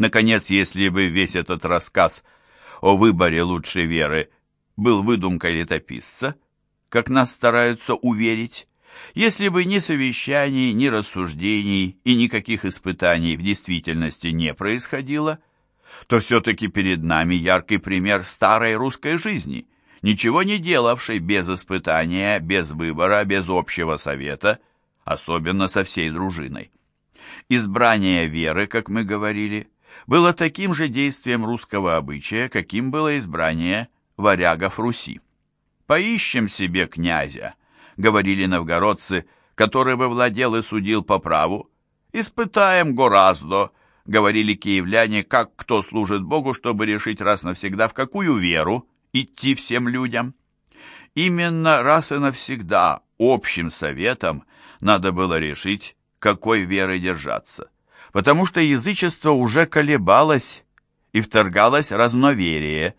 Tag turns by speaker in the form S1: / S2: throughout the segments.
S1: Наконец, если бы весь этот рассказ о выборе лучшей веры был выдумкой летописца, как нас стараются уверить, если бы ни совещаний, ни рассуждений и никаких испытаний в действительности не происходило, то все-таки перед нами яркий пример старой русской жизни, ничего не делавшей без испытания, без выбора, без общего совета, особенно со всей дружиной. Избрание веры, как мы говорили, было таким же действием русского обычая, каким было избрание варягов Руси. «Поищем себе князя», — говорили новгородцы, который бы владел и судил по праву. «Испытаем гораздо», — говорили киевляне, как кто служит Богу, чтобы решить раз навсегда, в какую веру идти всем людям. Именно раз и навсегда общим советом надо было решить, какой веры держаться, потому что язычество уже колебалось и вторгалось разноверие,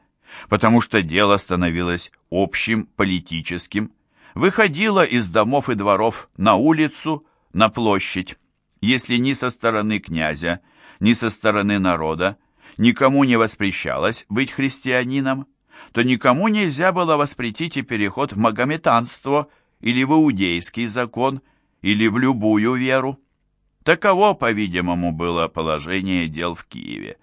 S1: потому что дело становилось общим, политическим, выходило из домов и дворов на улицу, на площадь. Если ни со стороны князя, ни со стороны народа никому не воспрещалось быть христианином, то никому нельзя было воспретить и переход в магометанство или в иудейский закон, или в любую веру. Таково, по-видимому, было положение дел в Киеве.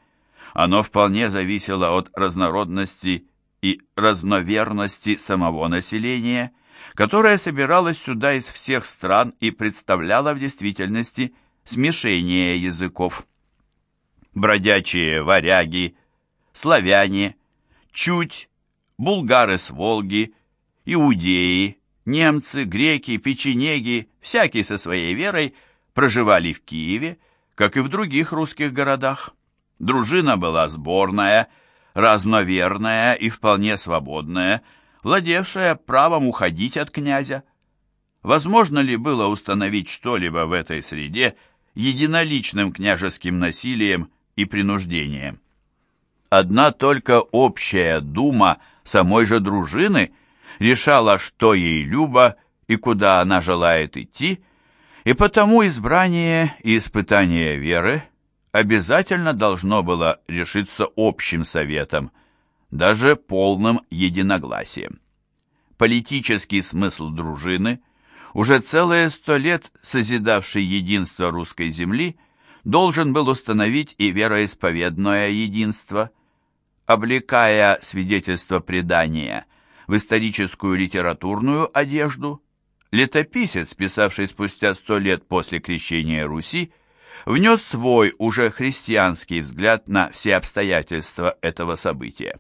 S1: Оно вполне зависело от разнородности и разноверности самого населения, которое собиралось сюда из всех стран и представляло в действительности смешение языков. Бродячие варяги, славяне, чуть, булгары с Волги, иудеи, немцы, греки, печенеги, всякий со своей верой, проживали в Киеве, как и в других русских городах. Дружина была сборная, разноверная и вполне свободная, владевшая правом уходить от князя. Возможно ли было установить что-либо в этой среде единоличным княжеским насилием и принуждением? Одна только общая дума самой же дружины решала, что ей любо и куда она желает идти, и потому избрание и испытание веры обязательно должно было решиться общим советом, даже полным единогласием. Политический смысл дружины, уже целые сто лет созидавший единство русской земли, должен был установить и вероисповедное единство, облекая свидетельство предания в историческую литературную одежду, летописец, писавший спустя сто лет после крещения Руси, внес свой уже христианский взгляд на все обстоятельства этого события.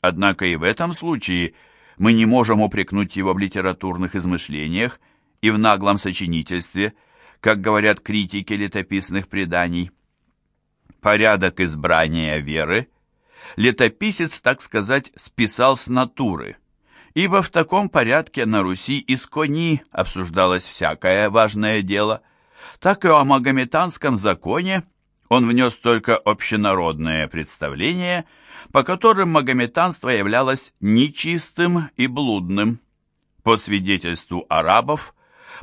S1: Однако и в этом случае мы не можем упрекнуть его в литературных измышлениях и в наглом сочинительстве, как говорят критики летописных преданий. Порядок избрания веры летописец, так сказать, списал с натуры, ибо в таком порядке на Руси из кони обсуждалось всякое важное дело – так и о магометанском законе он внес только общенародное представление, по которым магометанство являлось нечистым и блудным. По свидетельству арабов,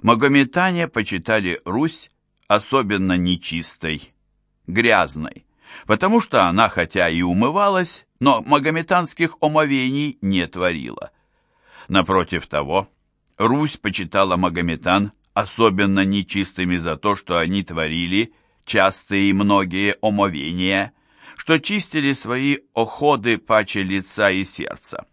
S1: магометане почитали Русь особенно нечистой, грязной, потому что она хотя и умывалась, но магометанских омовений не творила. Напротив того, Русь почитала магометан особенно нечистыми за то, что они творили частые и многие омовения, что чистили свои оходы паче лица и сердца.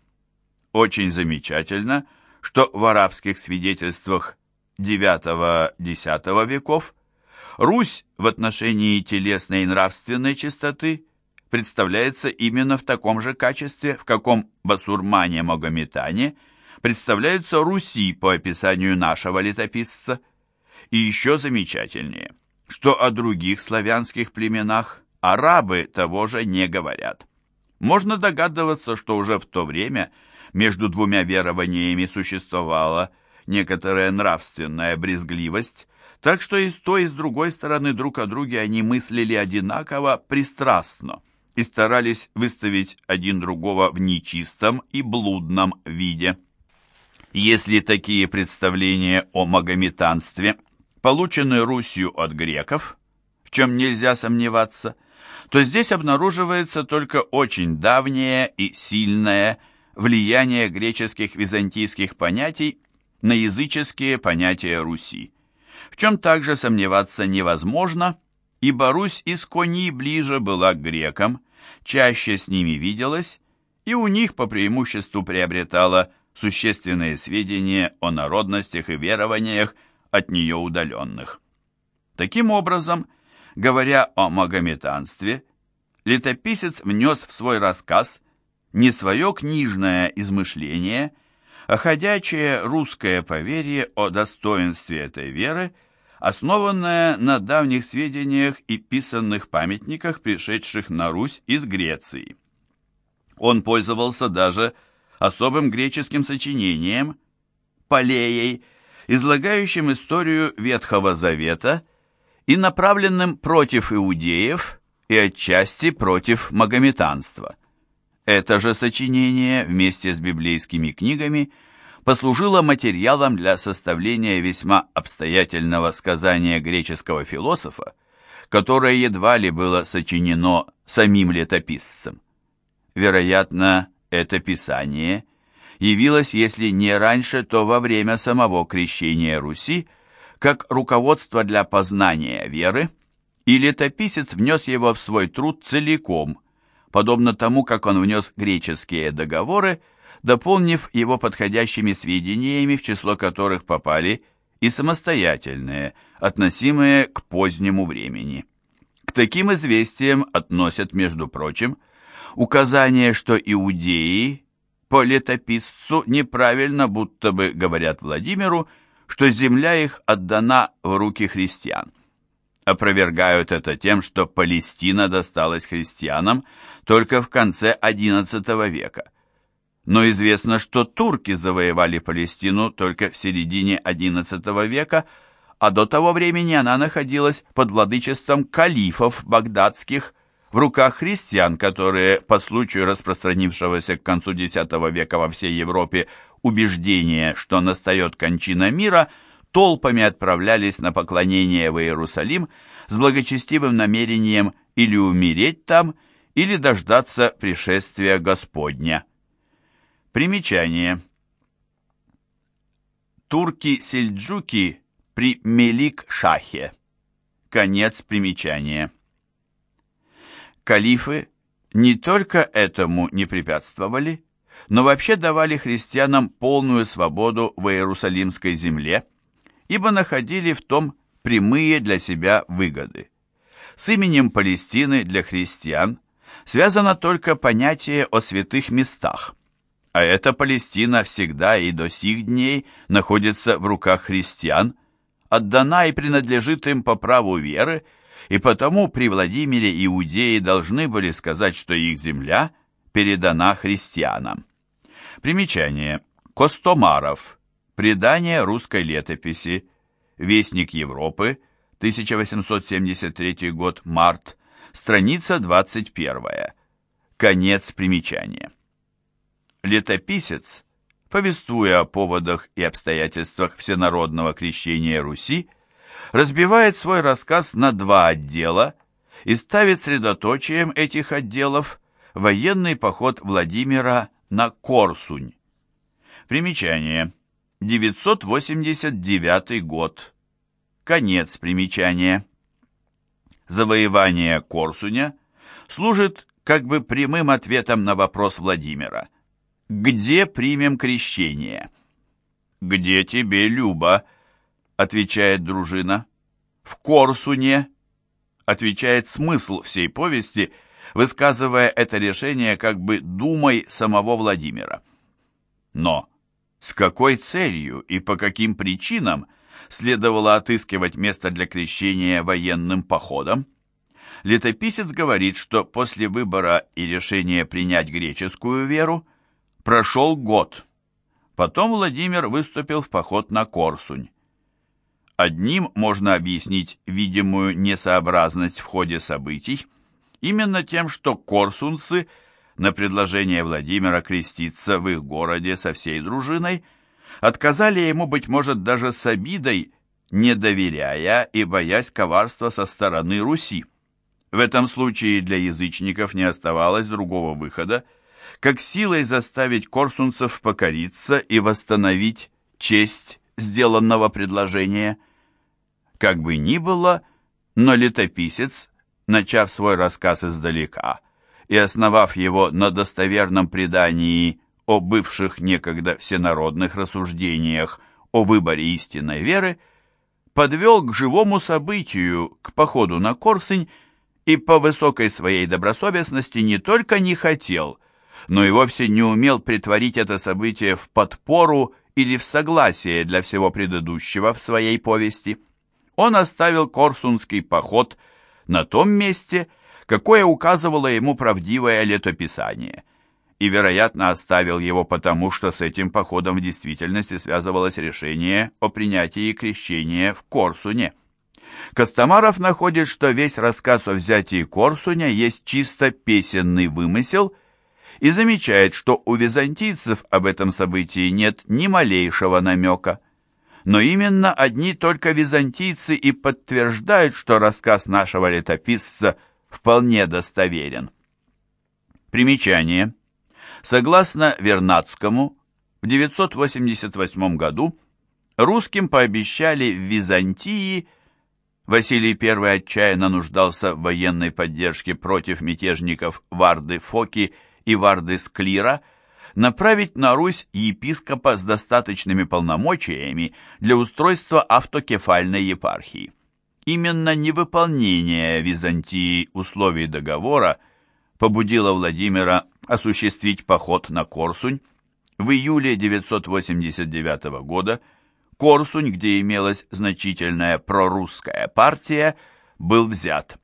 S1: Очень замечательно, что в арабских свидетельствах IX-X веков Русь в отношении телесной и нравственной чистоты представляется именно в таком же качестве, в каком басурмане-магометане – представляются Руси по описанию нашего летописца. И еще замечательнее, что о других славянских племенах арабы того же не говорят. Можно догадываться, что уже в то время между двумя верованиями существовала некоторая нравственная брезгливость, так что и с той, и с другой стороны друг о друге они мыслили одинаково пристрастно и старались выставить один другого в нечистом и блудном виде. Если такие представления о магометанстве получены Русью от греков, в чем нельзя сомневаться, то здесь обнаруживается только очень давнее и сильное влияние греческих византийских понятий на языческие понятия Руси, в чем также сомневаться невозможно, ибо Русь из кони ближе была к грекам, чаще с ними виделась, и у них по преимуществу приобретала существенные сведения о народностях и верованиях от нее удаленных. Таким образом, говоря о магометанстве, летописец внес в свой рассказ не свое книжное измышление, а ходячее русское поверье о достоинстве этой веры, основанное на давних сведениях и писанных памятниках, пришедших на Русь из Греции. Он пользовался даже особым греческим сочинением «Полеей», излагающим историю Ветхого Завета и направленным против иудеев и отчасти против магометанства. Это же сочинение вместе с библейскими книгами послужило материалом для составления весьма обстоятельного сказания греческого философа, которое едва ли было сочинено самим летописцем. Вероятно, это писание явилось, если не раньше, то во время самого крещения Руси, как руководство для познания веры, и летописец внес его в свой труд целиком, подобно тому, как он внес греческие договоры, дополнив его подходящими сведениями, в число которых попали и самостоятельные, относимые к позднему времени. К таким известиям относят, между прочим, указание, что иудеи по летописцу неправильно будто бы говорят Владимиру, что земля их отдана в руки христиан. Опровергают это тем, что Палестина досталась христианам только в конце XI века. Но известно, что турки завоевали Палестину только в середине XI века, а до того времени она находилась под владычеством калифов багдадских, в руках христиан, которые по случаю распространившегося к концу X века во всей Европе убеждения, что настает кончина мира, толпами отправлялись на поклонение в Иерусалим с благочестивым намерением или умереть там, или дождаться пришествия Господня. Примечание. Турки-сельджуки при Мелик-Шахе. Конец примечания. Калифы не только этому не препятствовали, но вообще давали христианам полную свободу в Иерусалимской земле, ибо находили в том прямые для себя выгоды. С именем Палестины для христиан связано только понятие о святых местах, а эта Палестина всегда и до сих дней находится в руках христиан, отдана и принадлежит им по праву веры, и потому при Владимире иудеи должны были сказать, что их земля передана христианам. Примечание. Костомаров. Предание русской летописи. Вестник Европы. 1873 год. Март. Страница 21. Конец примечания. Летописец, повествуя о поводах и обстоятельствах всенародного крещения Руси, разбивает свой рассказ на два отдела и ставит средоточием этих отделов военный поход Владимира на Корсунь. Примечание. 989 год. Конец примечания. Завоевание Корсуня служит как бы прямым ответом на вопрос Владимира. «Где примем крещение?» «Где тебе, Люба?» Отвечает дружина. В Корсуне, отвечает смысл всей повести, высказывая это решение как бы думой самого Владимира. Но с какой целью и по каким причинам следовало отыскивать место для крещения военным походом? Летописец говорит, что после выбора и решения принять греческую веру прошел год. Потом Владимир выступил в поход на Корсунь. Одним можно объяснить видимую несообразность в ходе событий, именно тем, что корсунцы на предложение Владимира креститься в их городе со всей дружиной отказали ему, быть может, даже с обидой, не доверяя и боясь коварства со стороны Руси. В этом случае для язычников не оставалось другого выхода, как силой заставить корсунцев покориться и восстановить честь сделанного предложения. Как бы ни было, но летописец, начав свой рассказ издалека и основав его на достоверном предании о бывших некогда всенародных рассуждениях о выборе истинной веры, подвел к живому событию, к походу на Корсынь, и по высокой своей добросовестности не только не хотел, но и вовсе не умел притворить это событие в подпору или в согласие для всего предыдущего в своей повести. Он оставил Корсунский поход на том месте, какое указывало ему правдивое летописание, и, вероятно, оставил его потому, что с этим походом в действительности связывалось решение о принятии крещения в Корсуне. Костомаров находит, что весь рассказ о взятии Корсуня есть чисто песенный вымысел и замечает, что у византийцев об этом событии нет ни малейшего намека. Но именно одни только византийцы и подтверждают, что рассказ нашего летописца вполне достоверен. Примечание. Согласно Вернадскому, в 988 году русским пообещали в Византии Василий I отчаянно нуждался в военной поддержке против мятежников Варды Фоки и Варды Склира, направить на Русь епископа с достаточными полномочиями для устройства автокефальной епархии. Именно невыполнение Византии условий договора побудило Владимира осуществить поход на Корсунь. В июле 989 года Корсунь, где имелась значительная прорусская партия, был взят.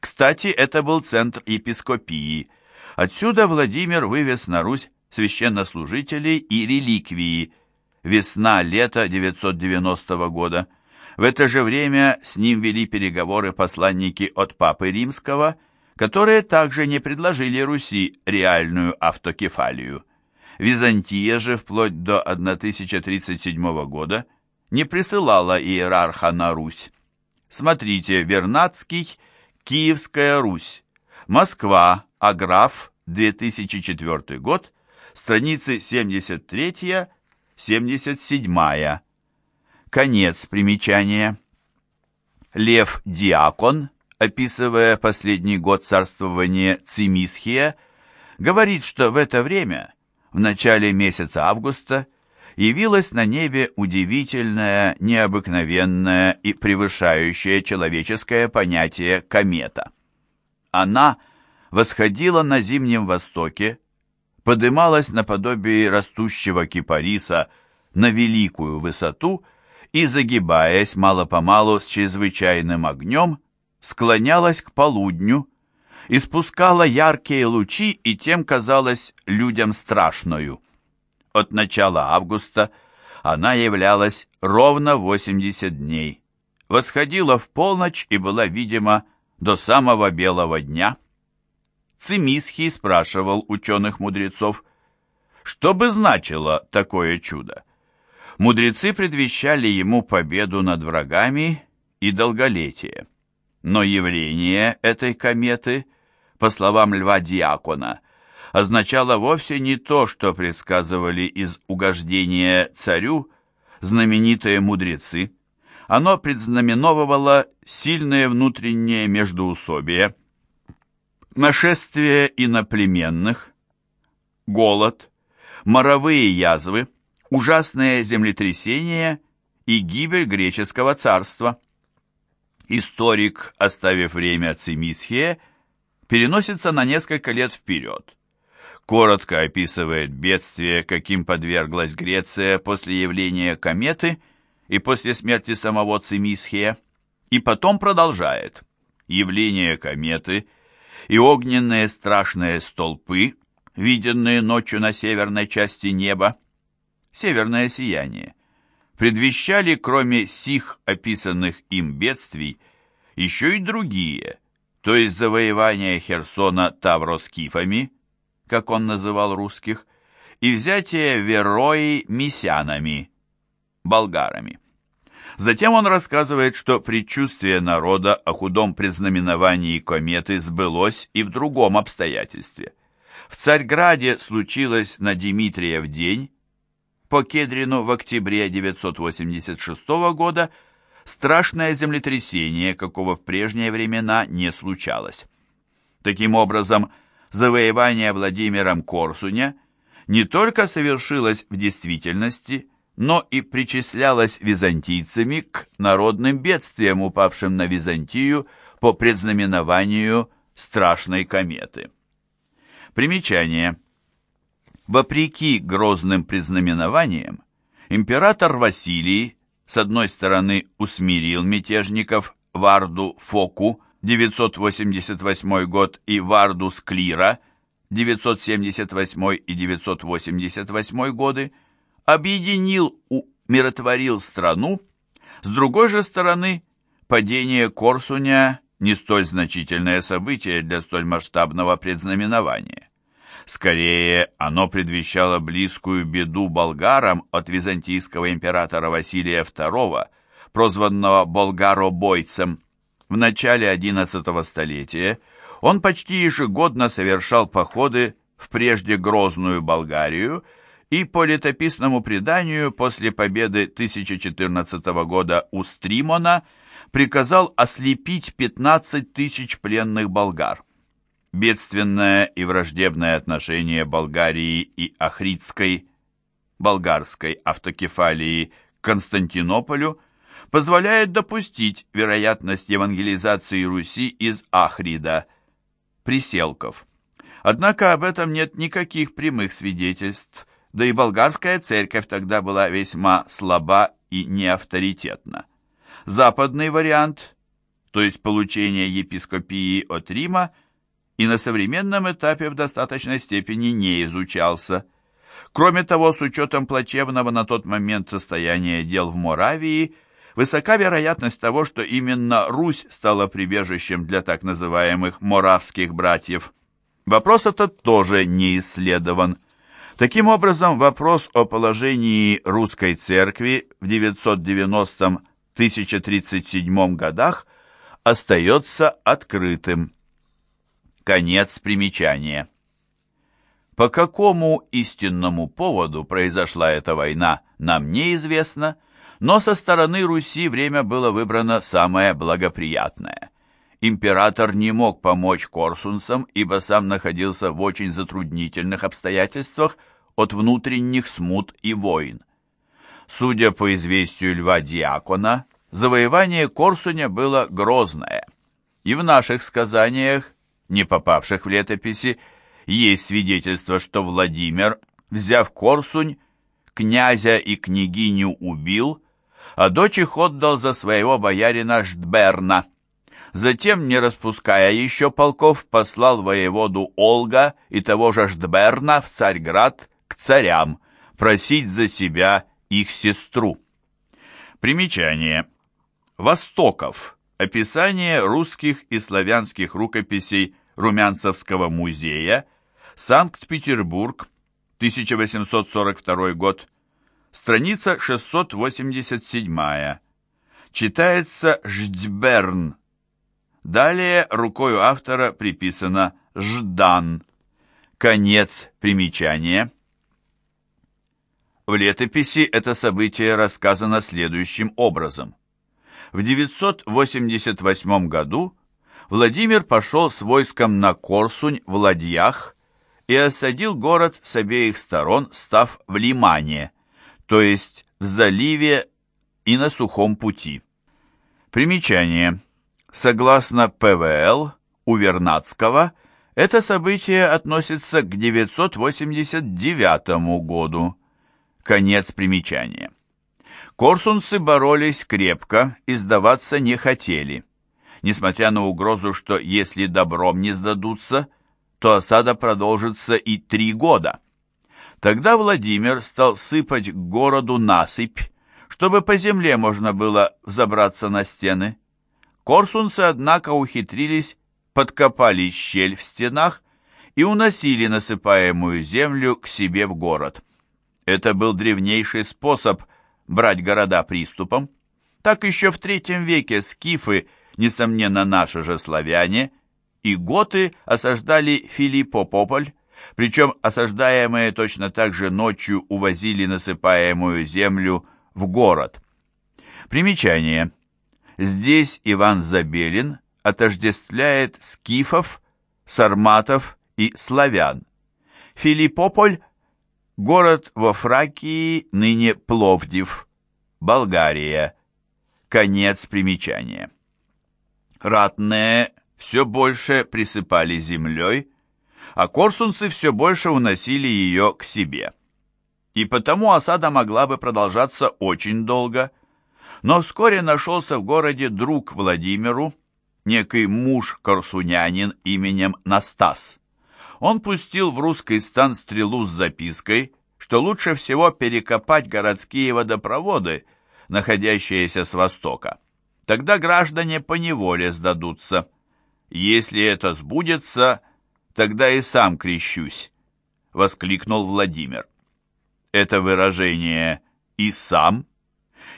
S1: Кстати, это был центр епископии. Отсюда Владимир вывез на Русь священнослужителей и реликвии. Весна-лето 990 года. В это же время с ним вели переговоры посланники от Папы Римского, которые также не предложили Руси реальную автокефалию. Византия же вплоть до 1037 года не присылала иерарха на Русь. Смотрите, Вернадский, Киевская Русь, Москва, Аграф, 2004 год, страницы 73-77. Конец примечания. Лев Диакон, описывая последний год царствования Цимисхия, говорит, что в это время, в начале месяца августа, явилась на небе удивительная, необыкновенная и превышающая человеческое понятие комета. Она восходила на Зимнем Востоке, подымалась наподобие растущего кипариса на великую высоту и, загибаясь мало-помалу с чрезвычайным огнем, склонялась к полудню, испускала яркие лучи и тем казалась людям страшною. От начала августа она являлась ровно 80 дней, восходила в полночь и была видима до самого белого дня. Цимисхий спрашивал ученых-мудрецов, что бы значило такое чудо. Мудрецы предвещали ему победу над врагами и долголетие. Но явление этой кометы, по словам Льва Диакона, означало вовсе не то, что предсказывали из угождения царю знаменитые мудрецы. Оно предзнаменовывало сильное внутреннее междоусобие, нашествие иноплеменных, голод, моровые язвы, ужасное землетрясение и гибель греческого царства. Историк, оставив время Цимисхия, переносится на несколько лет вперед коротко описывает бедствие, каким подверглась Греция после явления кометы и после смерти самого Цимисхия, и потом продолжает. Явление кометы и огненные страшные столпы, виденные ночью на северной части неба, северное сияние, предвещали, кроме сих описанных им бедствий, еще и другие, то есть завоевание Херсона тавроскифами, как он называл русских, и взятие Верои месянами, болгарами. Затем он рассказывает, что предчувствие народа о худом предзнаменовании кометы сбылось и в другом обстоятельстве. В Царьграде случилось на Дмитриев день, по Кедрину в октябре 986 года, страшное землетрясение, какого в прежние времена не случалось. Таким образом, завоевание Владимиром Корсуня не только совершилось в действительности, но и причислялось византийцами к народным бедствиям, упавшим на Византию по предзнаменованию страшной кометы. Примечание. Вопреки грозным предзнаменованиям, император Василий с одной стороны усмирил мятежников Варду Фоку 988 год и Варду Склира 978 и 988 годы, объединил, умиротворил страну, с другой же стороны, падение Корсуня не столь значительное событие для столь масштабного предзнаменования. Скорее, оно предвещало близкую беду болгарам от византийского императора Василия II, прозванного болгаробойцем. В начале XI столетия он почти ежегодно совершал походы в прежде грозную Болгарию и по летописному преданию после победы 1014 года у Стримона приказал ослепить 15 тысяч пленных болгар. Бедственное и враждебное отношение Болгарии и Ахридской, болгарской автокефалии Константинополю позволяет допустить вероятность евангелизации Руси из Ахрида, приселков. Однако об этом нет никаких прямых свидетельств, да и болгарская церковь тогда была весьма слаба и неавторитетна. Западный вариант, то есть получение епископии от Рима, и на современном этапе в достаточной степени не изучался. Кроме того, с учетом плачевного на тот момент состояния дел в Моравии, высока вероятность того, что именно Русь стала прибежищем для так называемых моравских братьев. Вопрос этот тоже не исследован. Таким образом, вопрос о положении русской церкви в 990-1037 годах остается открытым. Конец примечания. По какому истинному поводу произошла эта война, нам неизвестно, но со стороны Руси время было выбрано самое благоприятное. Император не мог помочь корсунцам, ибо сам находился в очень затруднительных обстоятельствах от внутренних смут и войн. Судя по известию Льва Диакона, завоевание Корсуня было грозное, и в наших сказаниях не попавших в летописи, есть свидетельство, что Владимир, взяв Корсунь, князя и княгиню убил, а дочь их отдал за своего боярина Ждберна. Затем, не распуская еще полков, послал воеводу Олга и того же Ждберна в Царьград к царям, просить за себя их сестру. Примечание. Востоков. Описание русских и славянских рукописей Румянцевского музея, Санкт-Петербург, 1842 год, страница 687. Читается «Ждберн». Далее рукою автора приписано «Ждан». Конец примечания. В летописи это событие рассказано следующим образом. В 988 году Владимир пошел с войском на Корсунь в ладьях и осадил город с обеих сторон, став в лимане, то есть в заливе и на сухом пути. Примечание. Согласно ПВЛ у Вернадского, это событие относится к 989 году. Конец примечания. Корсунцы боролись крепко и сдаваться не хотели. Несмотря на угрозу, что если добром не сдадутся, то осада продолжится и три года. Тогда Владимир стал сыпать к городу насыпь, чтобы по земле можно было взобраться на стены. Корсунцы, однако, ухитрились, подкопали щель в стенах и уносили насыпаемую землю к себе в город. Это был древнейший способ – брать города приступом. Так еще в третьем веке скифы, несомненно наши же славяне, и готы осаждали Филиппополь, причем осаждаемые точно так же ночью увозили насыпаемую землю в город. Примечание. Здесь Иван Забелин отождествляет скифов, сарматов и славян. Филиппополь – город во Фракии, ныне Пловдив, Болгария. Конец примечания. Ратные все больше присыпали землей, а корсунцы все больше уносили ее к себе. И потому осада могла бы продолжаться очень долго, но вскоре нашелся в городе друг Владимиру, некий муж-корсунянин именем Настас. Он пустил в русский стан стрелу с запиской, что лучше всего перекопать городские водопроводы, находящиеся с востока. Тогда граждане поневоле сдадутся. Если это сбудется, тогда и сам крещусь, — воскликнул Владимир. Это выражение «и сам»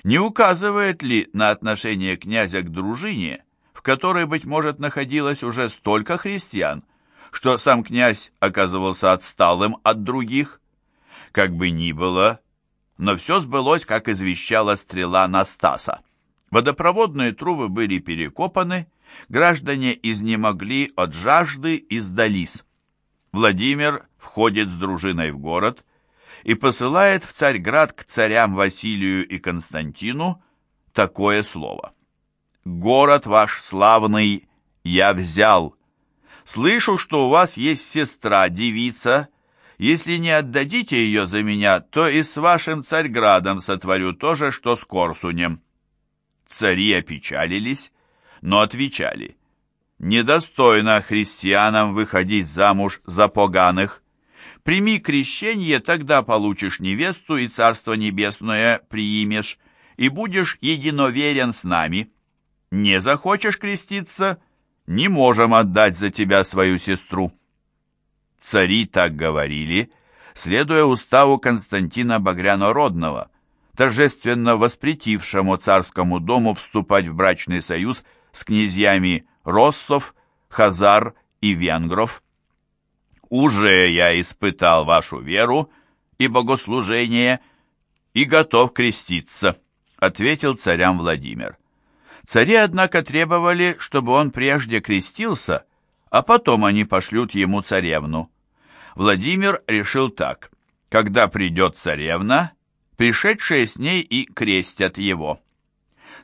S1: не указывает ли на отношение князя к дружине, в которой, быть может, находилось уже столько христиан, что сам князь оказывался отсталым от других? Как бы ни было, но все сбылось, как извещала стрела Настаса. Водопроводные трубы были перекопаны, граждане изнемогли от жажды и сдались. Владимир входит с дружиной в город и посылает в Царьград к царям Василию и Константину такое слово. «Город ваш славный я взял. Слышу, что у вас есть сестра, девица. Если не отдадите ее за меня, то и с вашим Царьградом сотворю то же, что с Корсунем». Цари опечалились, но отвечали, «Недостойно христианам выходить замуж за поганых. Прими крещение, тогда получишь невесту и Царство Небесное приимешь, и будешь единоверен с нами. Не захочешь креститься, не можем отдать за тебя свою сестру». Цари так говорили, следуя уставу Константина Багряно-Родного, торжественно воспретившему царскому дому вступать в брачный союз с князьями Россов, Хазар и Венгров. «Уже я испытал вашу веру и богослужение и готов креститься», ответил царям Владимир. Цари, однако, требовали, чтобы он прежде крестился, а потом они пошлют ему царевну. Владимир решил так. Когда придет царевна, пришедшие с ней и крестят его.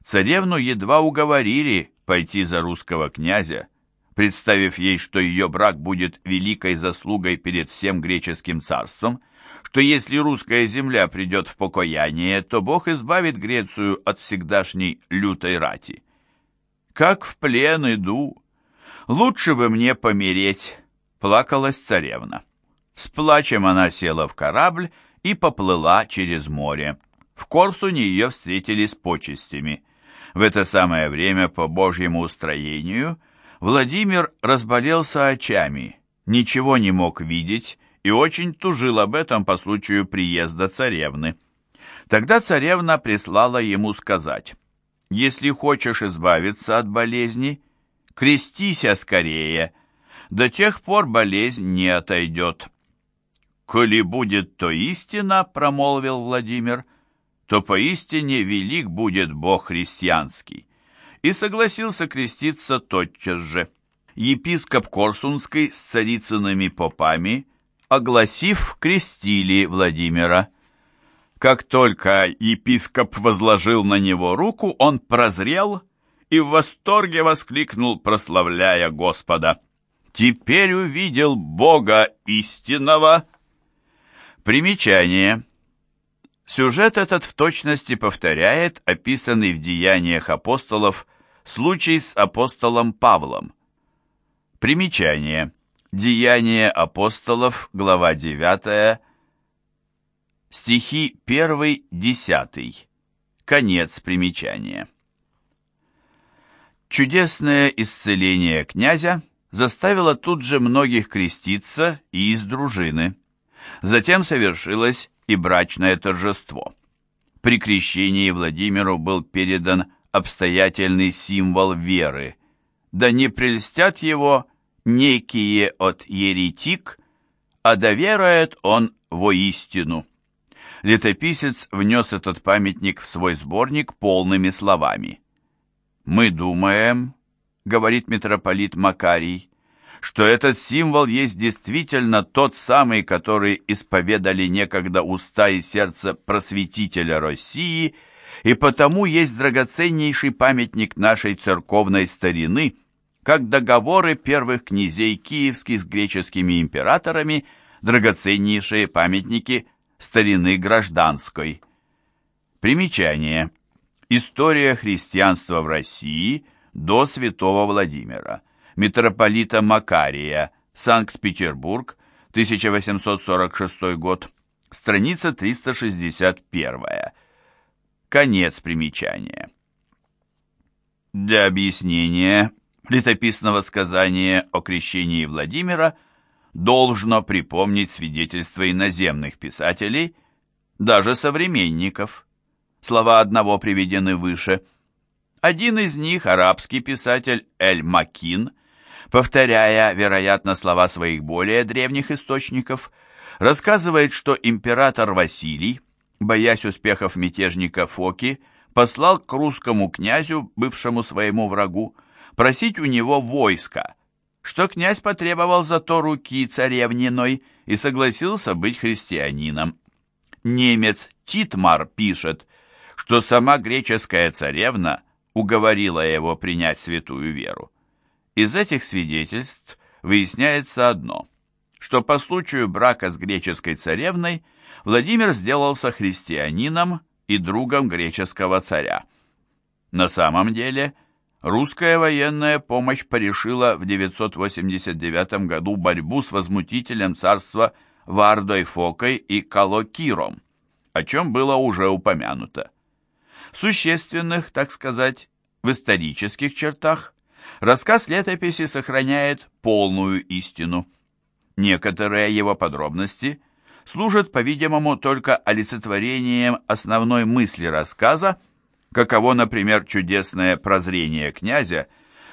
S1: Царевну едва уговорили пойти за русского князя, представив ей, что ее брак будет великой заслугой перед всем греческим царством, что если русская земля придет в покаяние, то Бог избавит Грецию от всегдашней лютой рати. «Как в плен иду! Лучше бы мне помереть!» — плакалась царевна. С плачем она села в корабль и поплыла через море. В Корсуне ее встретили с почестями. В это самое время, по Божьему устроению, Владимир разболелся очами, ничего не мог видеть и очень тужил об этом по случаю приезда царевны. Тогда царевна прислала ему сказать, «Если хочешь избавиться от болезни, крестися скорее, до тех пор болезнь не отойдет». «Коли будет то истина, — промолвил Владимир, — то поистине велик будет Бог христианский». И согласился креститься тотчас же. Епископ Корсунский с царицыными попами, огласив, крестили Владимира. Как только епископ возложил на него руку, он прозрел и в восторге воскликнул, прославляя Господа. «Теперь увидел Бога истинного!» Примечание. Сюжет этот в точности повторяет описанный в Деяниях апостолов случай с апостолом Павлом. Примечание. Деяния апостолов, глава 9, стихи 1-10. Конец примечания. Чудесное исцеление князя заставило тут же многих креститься и из дружины. Затем совершилось и брачное торжество. При крещении Владимиру был передан обстоятельный символ веры. Да не прельстят его некие от еретик, а доверует он воистину. Летописец внес этот памятник в свой сборник полными словами. «Мы думаем, — говорит митрополит Макарий, — что этот символ есть действительно тот самый, который исповедали некогда уста и сердце просветителя России, и потому есть драгоценнейший памятник нашей церковной старины, как договоры первых князей киевских с греческими императорами, драгоценнейшие памятники старины гражданской. Примечание. История христианства в России до святого Владимира. Митрополита Макария. Санкт-Петербург. 1846 год. Страница 361. Конец примечания. Для объяснения летописного сказания о крещении Владимира должно припомнить свидетельства иноземных писателей, даже современников – Слова одного приведены выше. Один из них, арабский писатель Эль-Макин, повторяя, вероятно, слова своих более древних источников, рассказывает, что император Василий, боясь успехов мятежника Фоки, послал к русскому князю, бывшему своему врагу, просить у него войска, что князь потребовал зато руки царевниной и согласился быть христианином. Немец Титмар пишет, что сама греческая царевна уговорила его принять святую веру. Из этих свидетельств выясняется одно, что по случаю брака с греческой царевной Владимир сделался христианином и другом греческого царя. На самом деле, русская военная помощь порешила в 989 году борьбу с возмутителем царства Вардой Фокой и Калокиром, о чем было уже упомянуто существенных, так сказать, в исторических чертах, рассказ летописи сохраняет полную истину. Некоторые его подробности служат, по-видимому, только олицетворением основной мысли рассказа, каково, например, чудесное прозрение князя,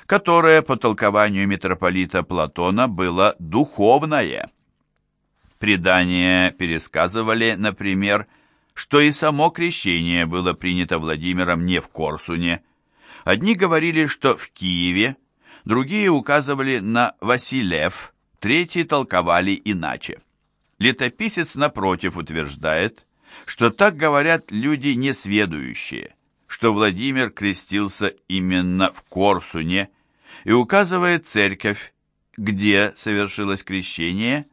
S1: которое, по толкованию митрополита Платона, было духовное. Предания пересказывали, например, что и само крещение было принято Владимиром не в Корсуне. Одни говорили, что в Киеве, другие указывали на Василев, третьи толковали иначе. Летописец, напротив, утверждает, что так говорят люди несведущие, что Владимир крестился именно в Корсуне и указывает церковь, где совершилось крещение,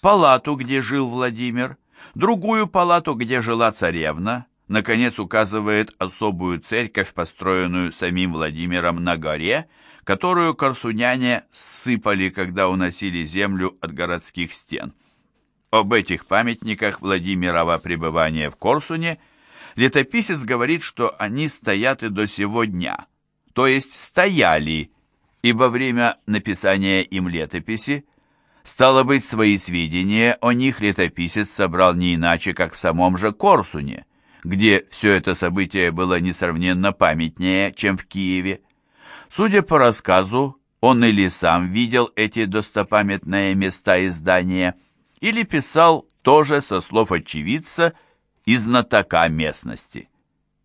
S1: палату, где жил Владимир, Другую палату, где жила царевна, наконец указывает особую церковь, построенную самим Владимиром на горе, которую корсуняне ссыпали, когда уносили землю от городских стен. Об этих памятниках Владимирова пребывания в Корсуне летописец говорит, что они стоят и до сего дня, то есть стояли, и во время написания им летописи Стало быть, свои сведения о них летописец собрал не иначе, как в самом же Корсуне, где все это событие было несравненно памятнее, чем в Киеве. Судя по рассказу, он или сам видел эти достопамятные места и здания, или писал тоже со слов очевидца и знатока местности.